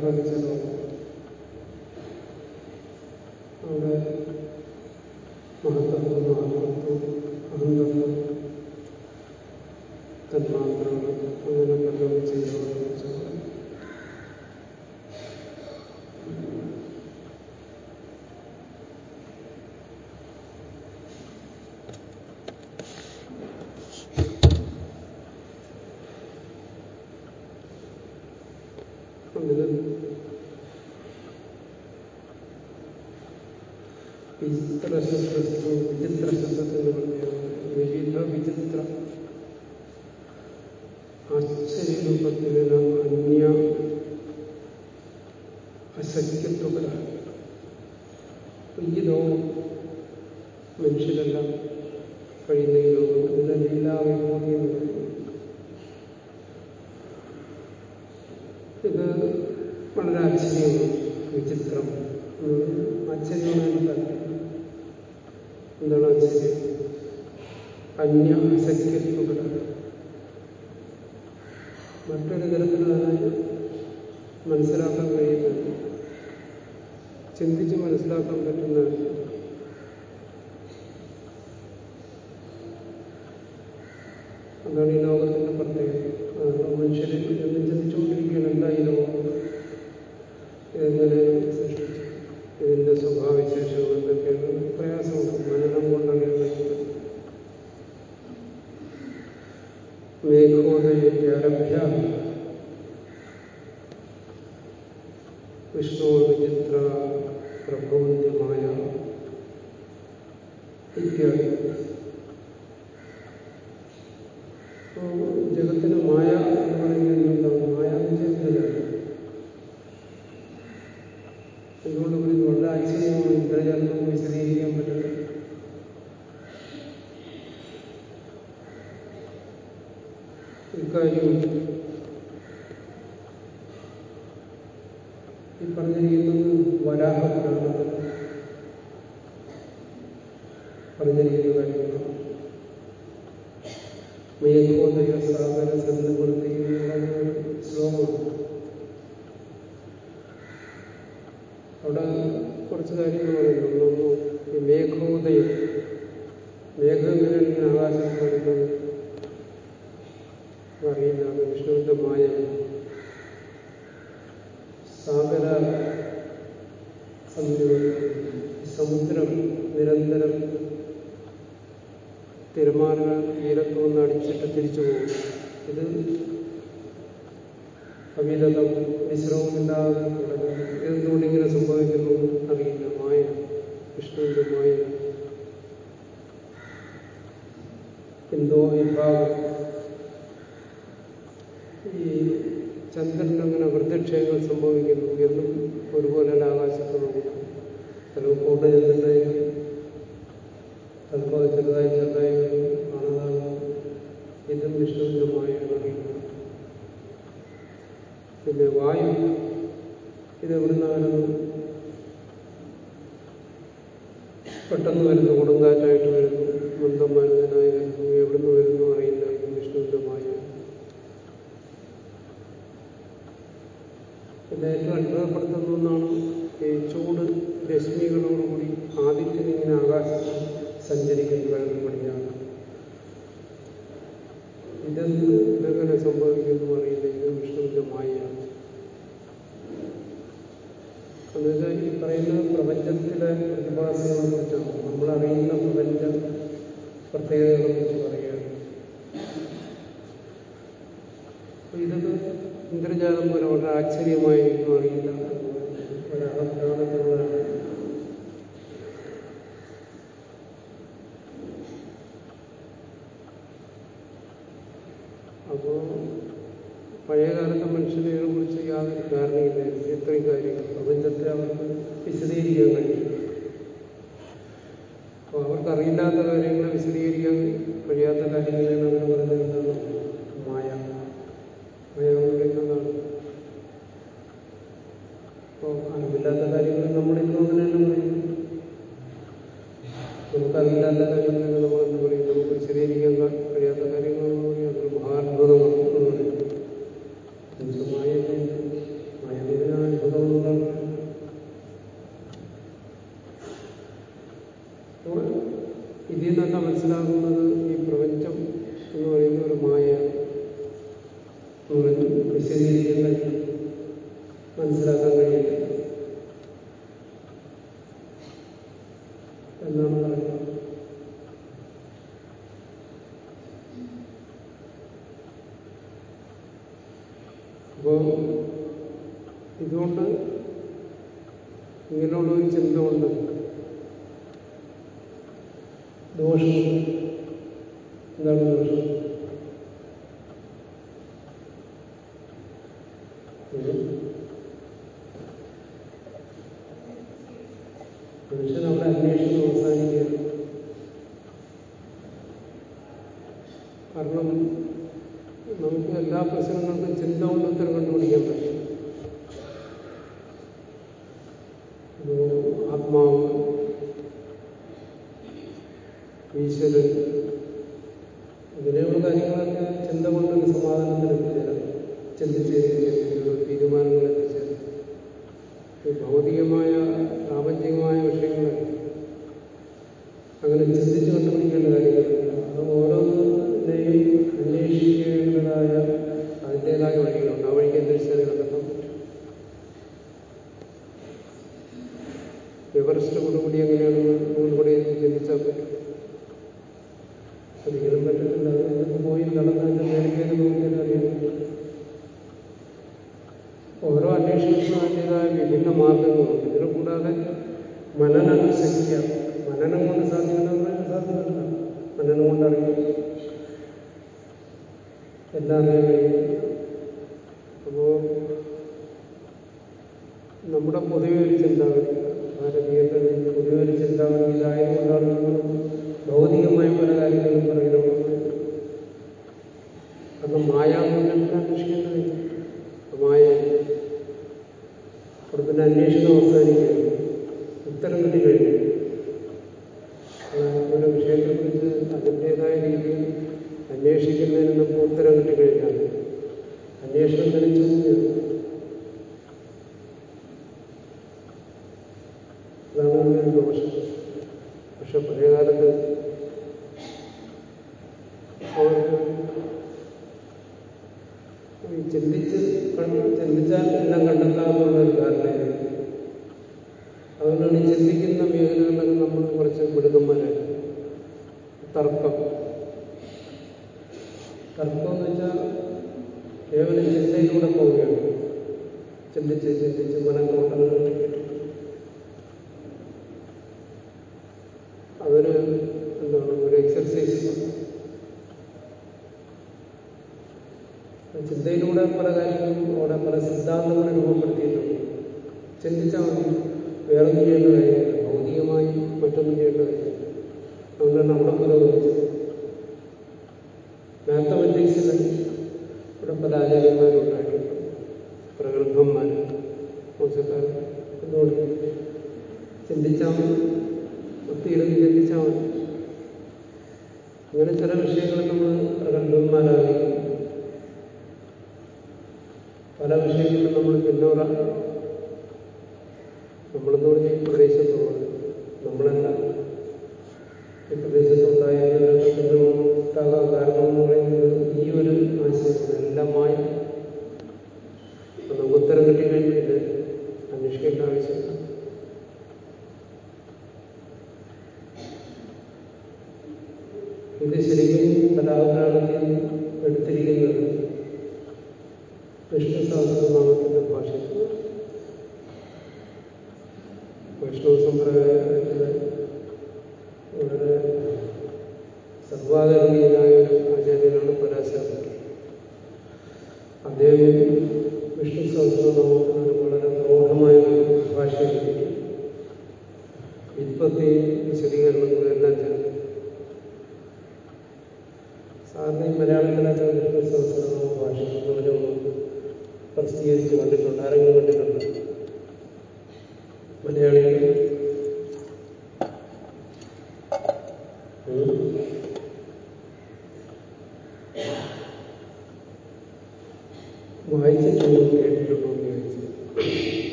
naturaleza देखो है प्यारभ्या വിഷ്ണു വിചിത്ര ഇത്യാദി. കോട്ട ചെന്നിട്ട് എല്ലാം അറിയാൻ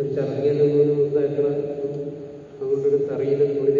ഒരു ചർക്കയിൽ നിന്ന് തയ്ക്കണം അതുകൊണ്ടൊരു തറയിൽ തുണി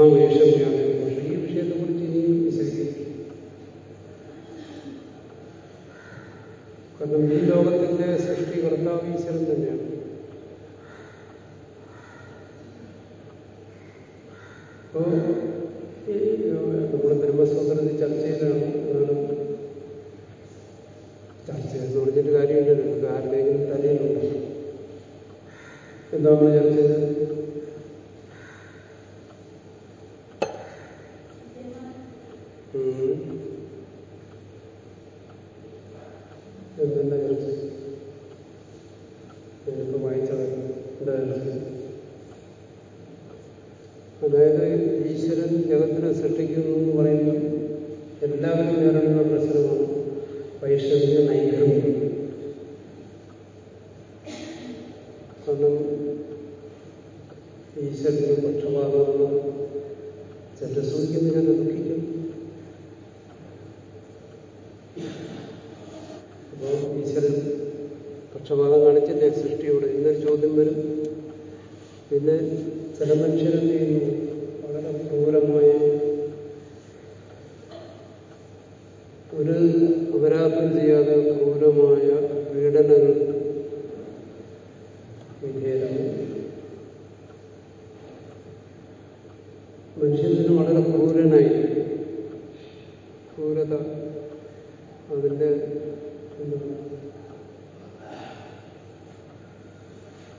não este.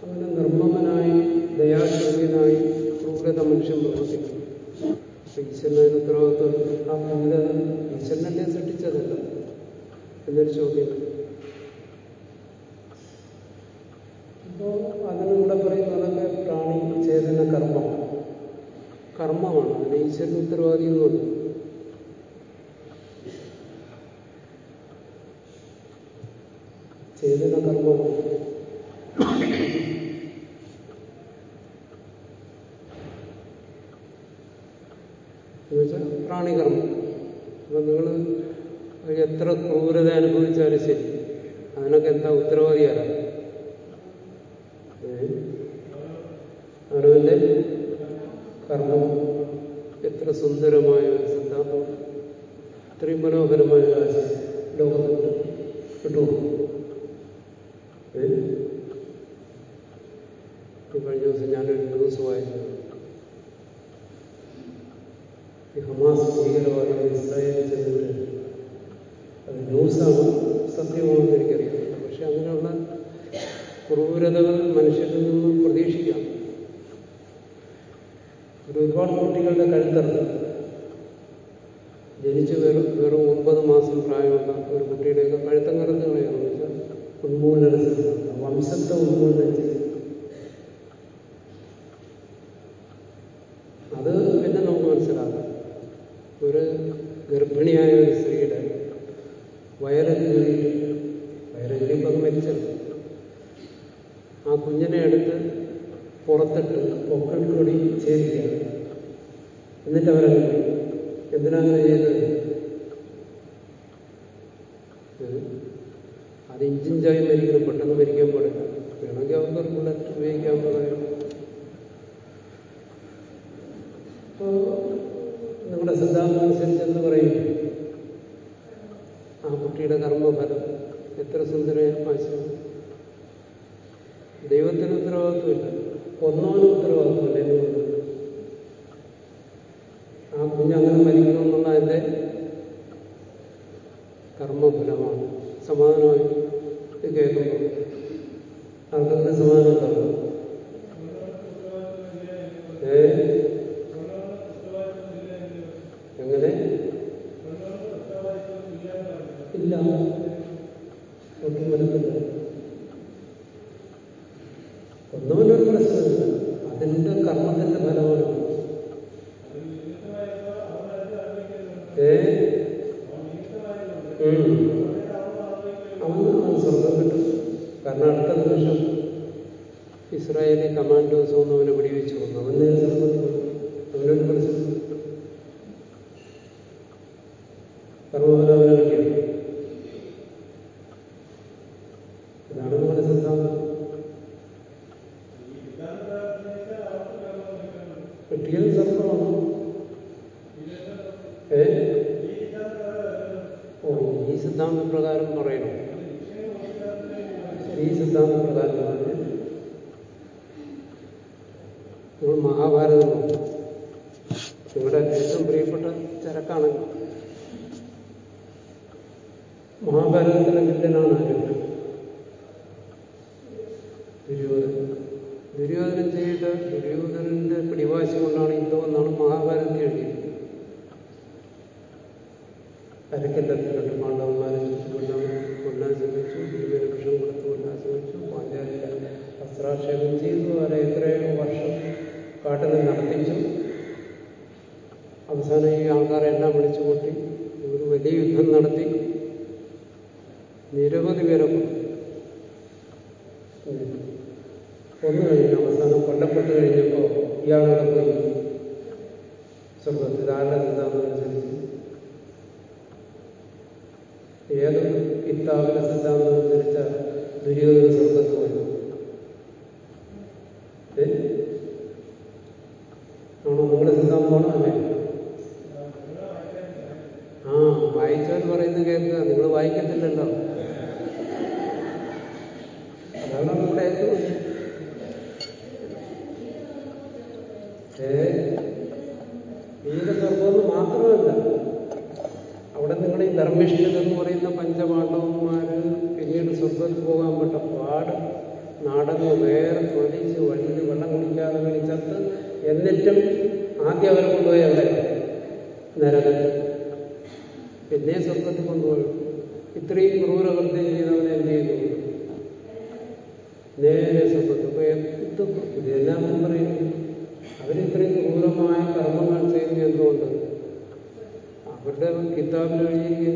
അങ്ങനെ നിർമ്മമനായി ദയാശൂന്യനായി ക്രൂരത മനുഷ്യൻ പ്രവർത്തിക്കുന്നു. ഉത്തരവാദിത്വം ആ ക്രൂരത ഈശ്വരനല്ലേ സൃഷ്ടിച്ചതല്ല? എന്നൊരു ചോദ്യം അപ്പോ അതിന് ഇവിടെ പറയുന്ന അതൊക്കെ പ്രാണി ചേതന കർമ്മമാണ്. കർമ്മമാണ്. അതിന് ഈശ്വരൻ ഉത്തരവാദി കൂടുതൽ സിദ്ധാന്തപ്രകാരം പറയണം ഈ സിദ്ധാന്തപ്രകാരം പറഞ്ഞ് നമ്മൾ മഹാഭാരതം ഇവിടെ ഏറ്റവും പ്രിയപ്പെട്ട ചരക്കാണ്. മഹാഭാരതത്തിലെ വില്ലനാണ് ആദ്യം അവരെ കൊണ്ടുപോയി അവിടെ. നരകം പിന്നെ സ്വർഗത്തിൽ കൊണ്ടുപോയി. ഇത്രയും ക്രൂരകൃത്യം ചെയ്തവനെ എന്ത് ചെയ്തു? നേരെ സ്വർഗത്തിൽ പോയി. എന്ത് ഇതെല്ലാം പറയുന്നു അവരിത്രയും ക്രൂരമായ കർമ്മങ്ങൾ ചെയ്തു എന്തുകൊണ്ട്? അവരുടെ കിതാബിൽ എഴുതിയിരിക്കുന്ന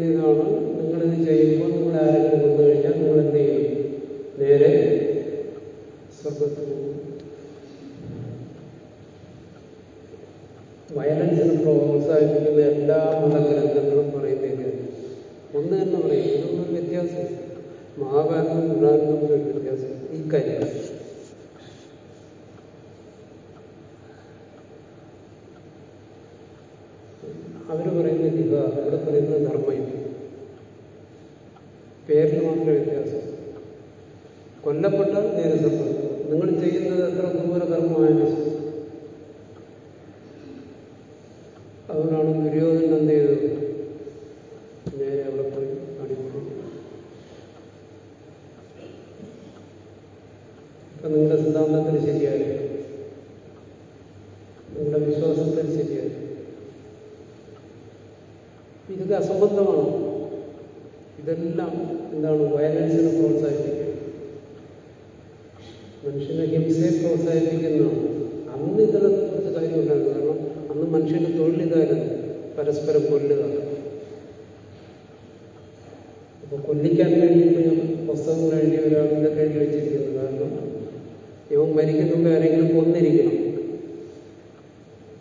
കേൾക്കുമ്പോൾ ആരെങ്കിലും കൊന്നിരിക്കണം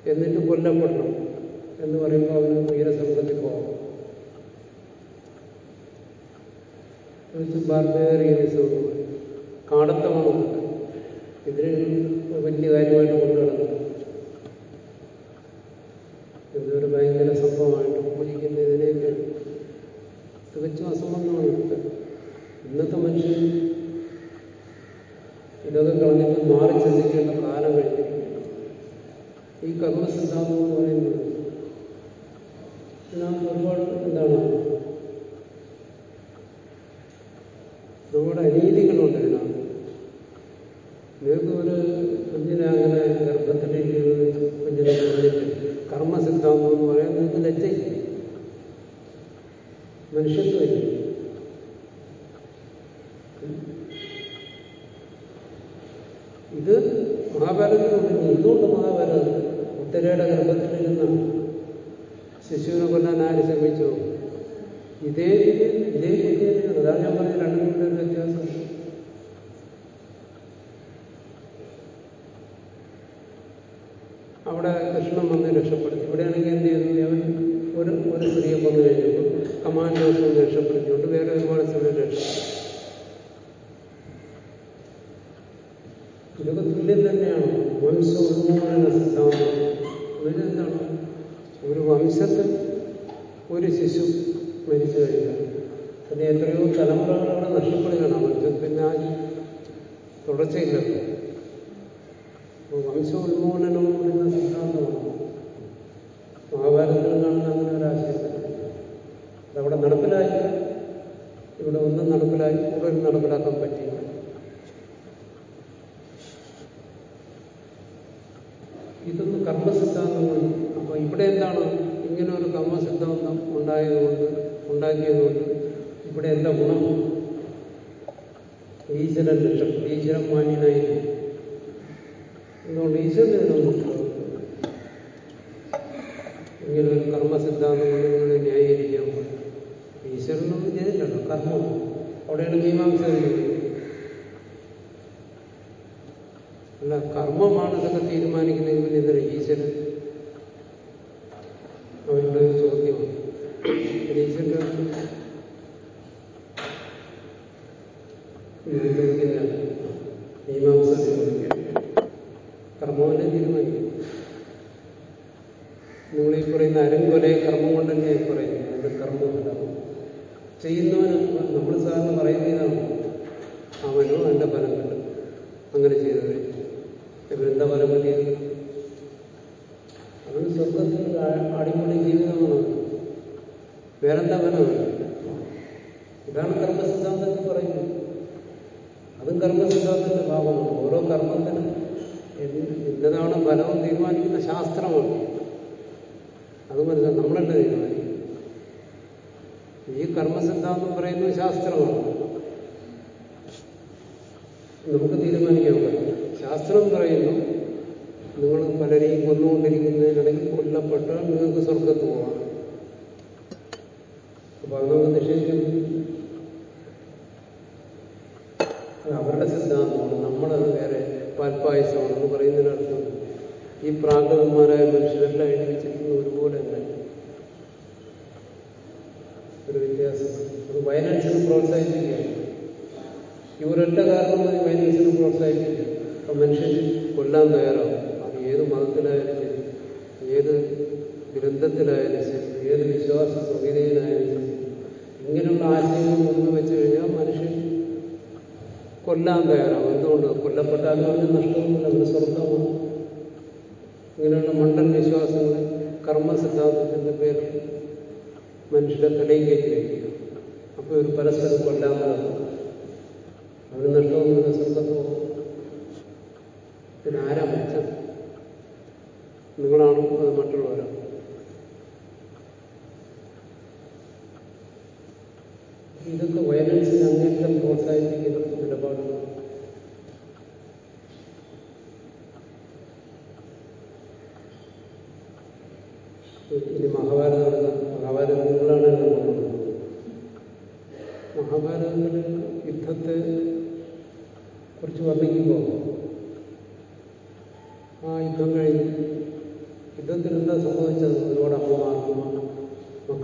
എന്നിട്ട് കൊല്ലപ്പെടണം എന്ന് പറയുമ്പോൾ അവന് വീരസംഘത്തിൽ പോകാം ബാർബേറിയനിസം കാടത്തമാണ് ഇതിന് വലിയ കാര്യമായിട്ട് കൊണ്ടുവരുന്നത് 除了这个 ഈ കർമ്മസിദ്ധാന്തം പറയുന്നത് ശാസ്ത്രമാണ്. നമുക്ക് തീരുമാനിക്കാൻ പറ്റും ശാസ്ത്രം പറയുന്നു നിങ്ങൾ പലരെയും കൊന്നുകൊണ്ടിരിക്കുന്നതിനിടയിൽ കൊല്ലപ്പെട്ടാൽ നിങ്ങൾക്ക് സ്വർഗത്ത് പോവാണ് അപ്പൊ അത് നമ്മൾ അവരുടെ സിദ്ധാന്തമാണ്. നമ്മളത് വേറെ പാൽപ്പായസമാണെന്ന് പറയുന്നതിനർത്ഥം ഈ പ്രാകൃത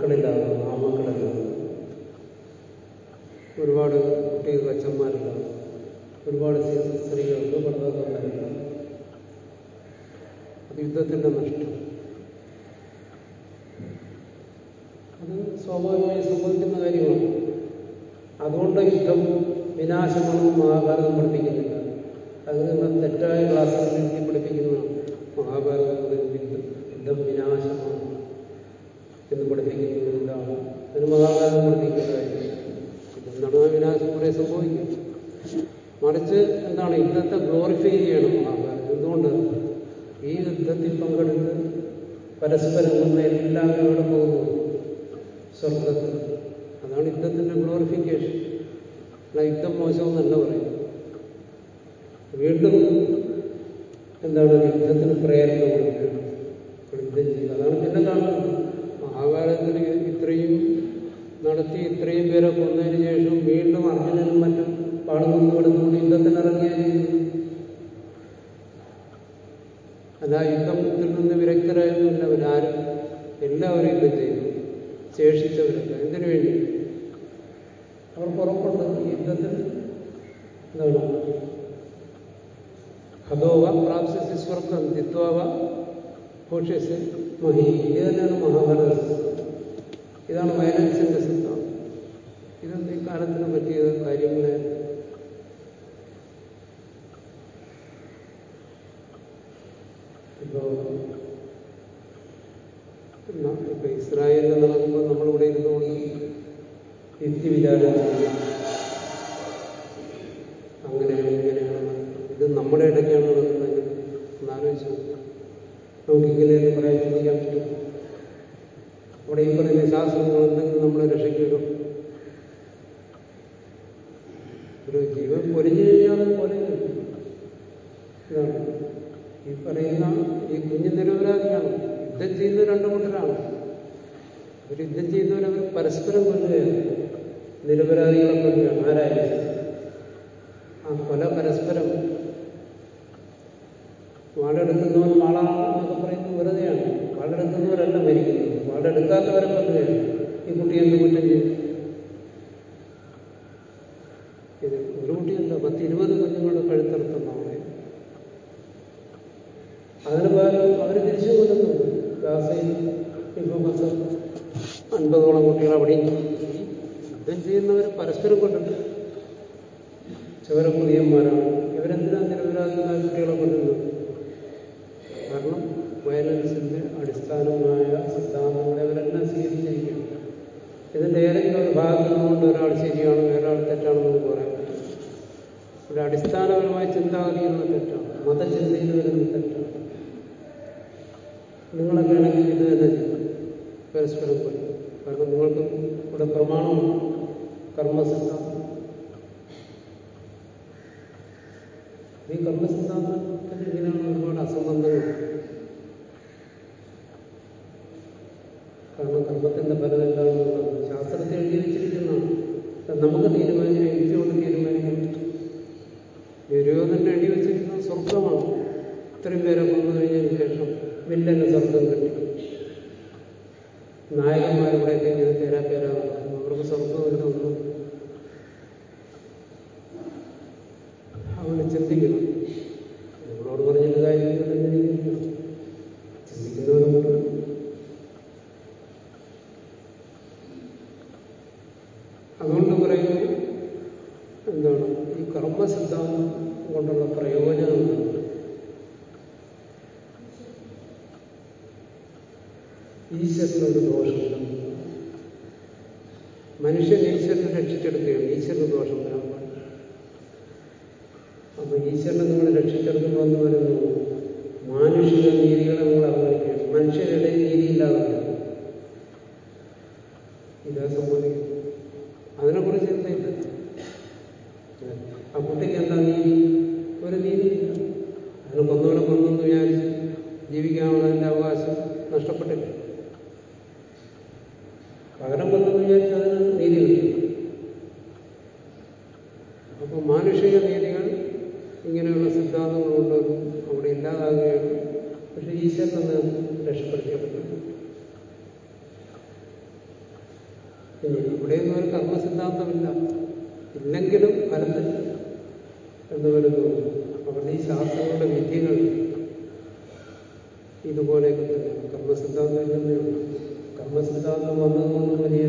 മക്കളില്ലാതെ ആമക്കളില്ലാതെ ഒരുപാട് കുട്ടികൾക്ക് അച്ഛന്മാരില്ലാതെ ഒരുപാട് സ്ത്രീകൾക്ക് ഭർത്താക്കന്മാരില്ലാതെ അത് യുദ്ധത്തിന്റെ നഷ്ടം. അത് സ്വാഭാവികമായി സംഭവിക്കുന്ന കാര്യമാണ്. അതുകൊണ്ട് യുദ്ധം വിനാശമാണെന്ന് മഹാഭാരതം പഠിപ്പിക്കുന്നില്ല. അത് നിങ്ങൾ തെറ്റായ ക്ലാസ്സുകളിൽ എത്തി പഠിപ്പിക്കുന്നതാണ് മഹാഭാരതം യുദ്ധം വിനാശമാണ്. എന്ന് പഠിപ്പിക്കുന്നത് എന്താണ് അതിന് മഹാകാലം പഠിപ്പിക്കുന്നതായിരിക്കും എന്താണ് ആ വിനാശം കുറെ സംഭവിക്കും. മറിച്ച് എന്താണ് യുദ്ധത്തെ ഗ്ലോറിഫൈ ചെയ്യണം മഹാകാലം എന്തുകൊണ്ട്? ഈ യുദ്ധത്തിൽ പങ്കെടുത്ത് പരസ്പരം വന്ന എല്ലാവരും അവിടെ പോകുന്നു. സ്വർഗത്തിൽ. അതാണ് യുദ്ധത്തിന്റെ ഗ്ലോറിഫിക്കേഷൻ അല്ല യുദ്ധം മോശം മോശമെന്നല്ല പറയും വീണ്ടും എന്താണ് യുദ്ധത്തിന് പ്രേരണ കൊടുക്കുക. യുദ്ധം ചെയ്യുക. അതാണ് പിന്നെ കാണുന്നത്. ആ കാലത്തിൽ ഇത്രയും നടത്തി ഇത്രയും പേരെ കൊന്നതിന് ശേഷം വീണ്ടും അർജുനനും മറ്റും പാടുന്നു കൊടുത്തുകൊണ്ട് യുദ്ധത്തിന് ഇറങ്ങിയത് അല്ല യുദ്ധത്തിൽ നിന്ന് വിരക്തരായിരുന്നില്ല അവരാരും. എല്ലാവരും യുദ്ധം ചെയ്തു. ശേഷിച്ചവരൊക്കെ. എന്തിനു വേണ്ടി? അവർ പുറപ്പെട്ടു. യുദ്ധത്തിൽ എന്താണ്? ഹതോവ പ്രാപ്സ്യസ്വർഗം ജിത്വാവ കോഷ്യസ് മഹി ഇത് തന്നെയാണ് മഹാഭാരത ഇതാണ് വയലൻസിന്റെ സിദ്ധാന്തം. ഇതെന്ത് കാലത്തിന് പറ്റിയ കാര്യങ്ങളെ? ഇപ്പോ ഇപ്പൊ ഇസ്രായേലിൽ നടക്കുമ്പോൾ നമ്മളിവിടെ ഇരുന്നുകൊണ്ട് യുക്തി വിചാരം ഈ കർമ്മസിദ്ധാന്തത്തിൽ ഇങ്ങനെയുള്ള ഒരുപാട് അസംബന്ധങ്ങൾ കാരണം കർമ്മത്തിന്റെ ഫലം ഇല്ലെങ്കിലും ഫലത്തിൽ എന്ത് വരുന്നു. അവരുടെ ഈ ശാസ്ത്രങ്ങളുടെ വിദ്യകൾ ഇതുപോലെയൊക്കെ തന്നെയാണ് കർമ്മസിദ്ധാന്തം തന്നെയുണ്ട് കർമ്മസിദ്ധാന്തം വന്നതുകൊണ്ട് വലിയ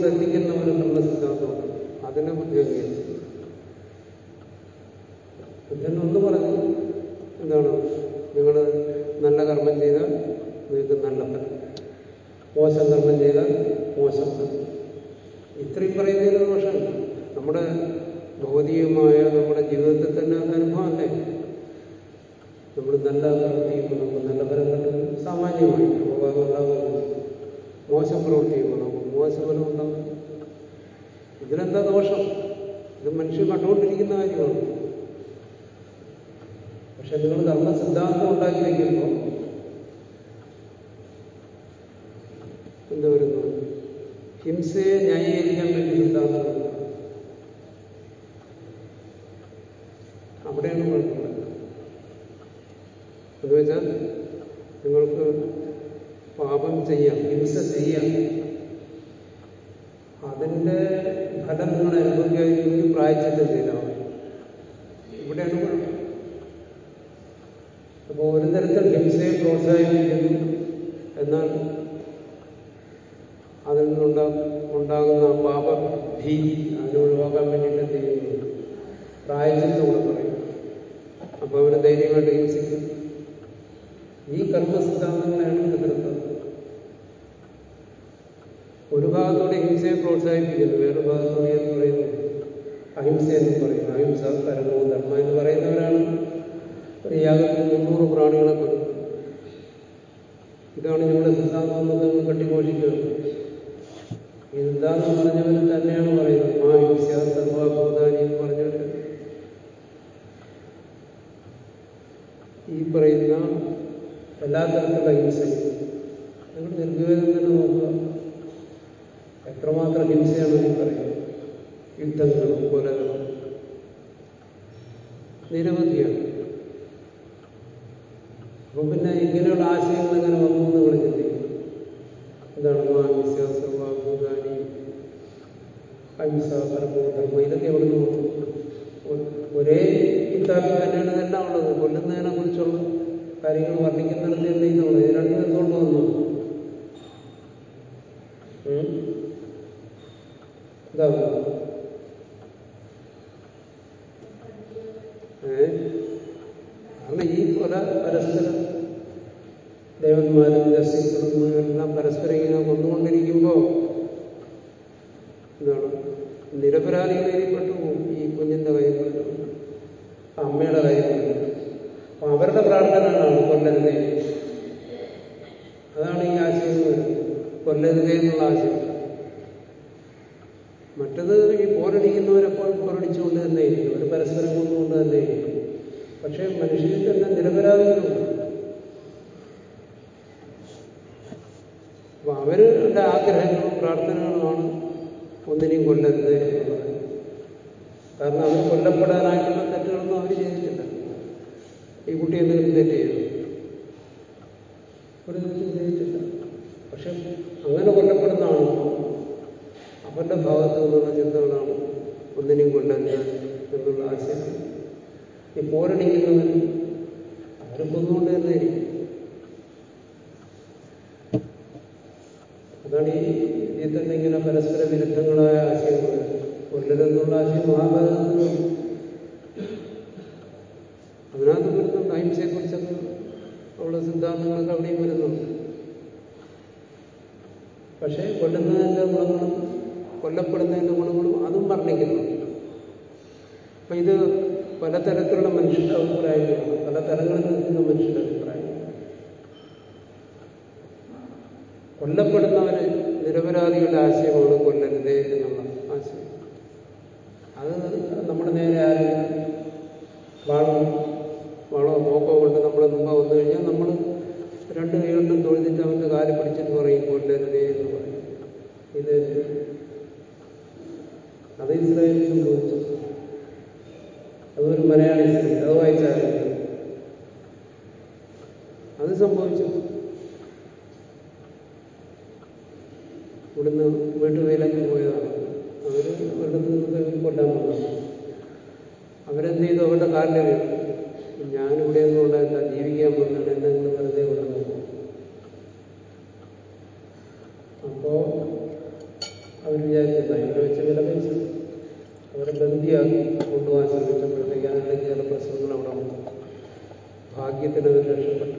de ti എന്ന് പറയും കാരണം അവർ കൊല്ലപ്പെടാനായിട്ടുള്ള തെറ്റുകളൊന്നും അവർ ചെയ്തിട്ടില്ല. ഈ കുട്ടി എന്തെങ്കിലും തെറ്റ് ചെയ്തു. ഒരു തെറ്റും ചെയ്തു അപ്പോ അവർ വിചാരിച്ചു ഭയങ്കര വെച്ച് വില കഴിച്ചു അവരെ ബന്ധിയാക്കി കൊണ്ടുപോകാൻ ശ്രമിച്ചപ്പോഴത്തേക്ക് അതിനിടയ്ക്ക് ചില പ്രശ്നങ്ങൾ അവിടെ ഉണ്ട് ഭാഗ്യത്തിന് അവർ രക്ഷപ്പെട്ടു.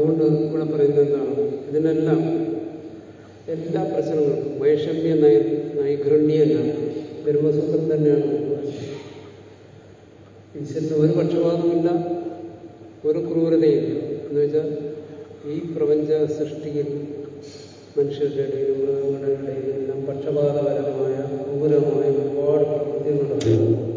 അതുകൊണ്ട് ഇവിടെ പറയുന്ന എന്താണ്? ഇതിനെല്ലാം എല്ലാ പ്രശ്നങ്ങളും വൈഷമ്യ നൈ നൈഗ്രണ്യല്ല ബ്രഹ്മസൂത്രം തന്നെയാണ് ഈശ്വരന് ഒരു പക്ഷപാതമില്ല ഒരു ക്രൂരതയില്ല എന്നുവെച്ചാൽ ഈ പ്രപഞ്ച സൃഷ്ടിയിൽ മനുഷ്യരുടെ ഇടയിലും മൃഗങ്ങളുടെ ഇടയിലും എല്ലാം പക്ഷപാതപരമായ ക്രൂരമായ ഒരുപാട് പ്രവൃത്തികളുണ്ടായിരുന്നു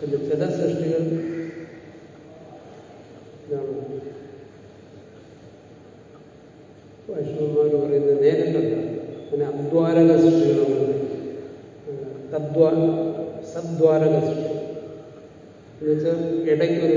പിന്നെ ചില സൃഷ്ടികൾ വൈഷ്ണവന്മാർ പറയുന്നത് നേരിട്ടുണ്ട് പിന്നെ അദ്വാരക സൃഷ്ടികളാണ് തദ്വാര സദ്വാരക സൃഷ്ടി എന്നുവെച്ചാൽ ഇടയ്ക്കൊരു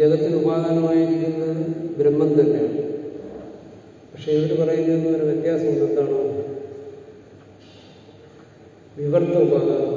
ജഗത്തിന് ഉപാദാനമായിരിക്കുന്നത് ബ്രഹ്മം തന്നെയാണ്. പക്ഷെ ഇവർ പറയുന്നതെന്ന് ഒരു വ്യത്യാസം എന്താണോ വിവർത്ത ഉപാദാനം.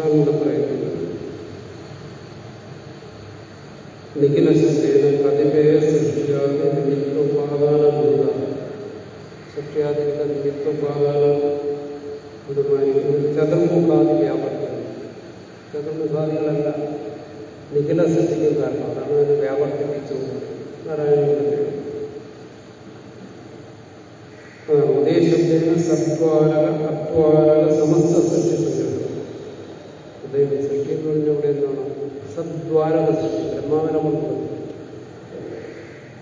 അതാണ് ഇവിടെ പറയുന്നത് നിഖിലശിസ്തേന കതിപേയ സൃഷ്ടിയാതി നിമിത്തോപാദാനഭൂത സൃഷ്ടിയാതിയുടെ നിമിത്തോപാദാനം അതുമായിരിക്കും ചതുർമുഖാദി വ്യാപർത്തനം ചതുർമുഖാദികളല്ല നിഖില സൃഷ്ടിക്കും കാരണം അതാണ് അതിന് വ്യാപർത്തിപ്പിച്ചു നാരായണ ഉദ്ദേശത്തിന് സത്വാരക അത്വാരക സമസ്ത അതായത് സൃഷ്ടി എന്ന് പറഞ്ഞാൽ ഇവിടെ എന്താണ്? സദ്വാരക സൃഷ്ടി ബ്രഹ്മാവിനെ കൊടുക്കുന്നത്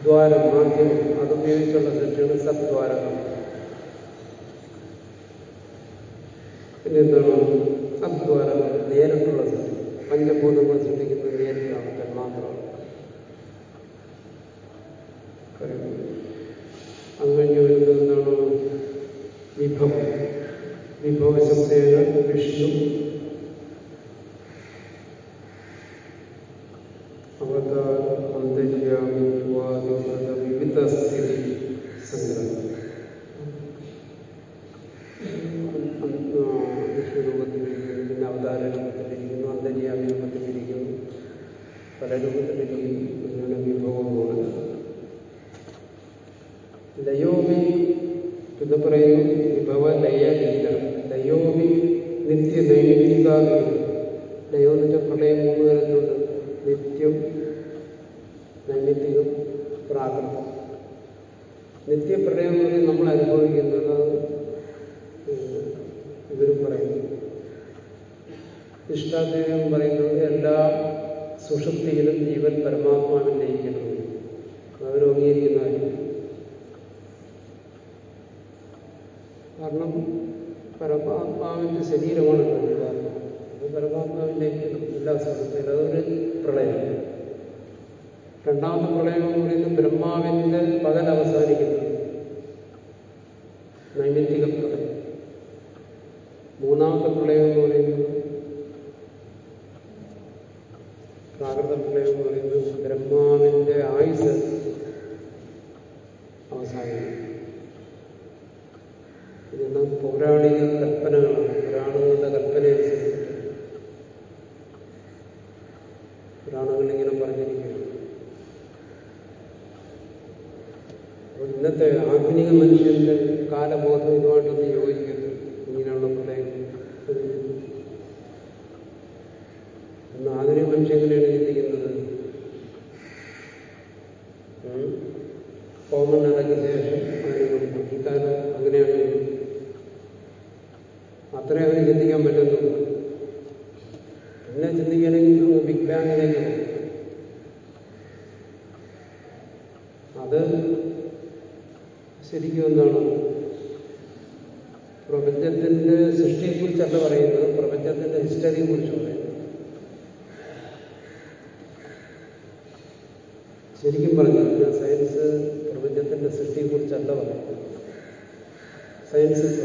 ദ്വാരം ആദ്യം അതുപയോഗിച്ചുള്ള സൃഷ്ടിയാണ് സദ്വാരകം പിന്നെ നിഷ്ഠാദേവി പറയുന്നത് എല്ലാ സുഷുപ്തിയിലും ജീവൻ പരമാത്മാവിൽ ലയിക്കുന്നു. അവരംഗീകരിക്കുന്ന faces